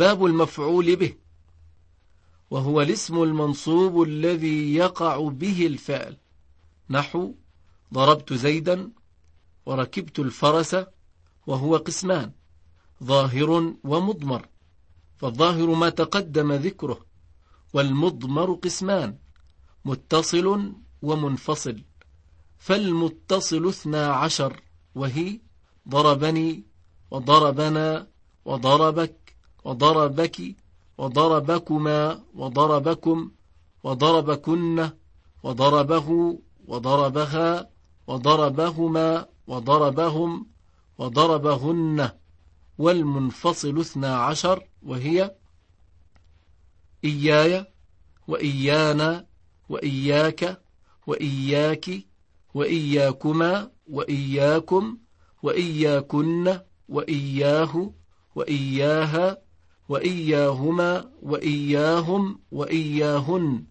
باب المفعول به وهو الاسم المنصوب الذي يقع به الفعل. نحو ضربت زيدا وركبت الفرس وهو قسمان ظاهر ومضمر فالظاهر ما تقدم ذكره والمضمر قسمان متصل ومنفصل فالمتصل اثنا عشر وهي ضربني وضربنا وضربك وضربك وضربكما وضربكم وضربكن وضربه وضربها وضربهما وضربهم وضربهن. والمنفصل اثنا عشر وهي إياي وإيانا وإياك وإياك وإياكما وإياكم وإياكن وإياه وإياها وإياهما وإياهم وإياهن.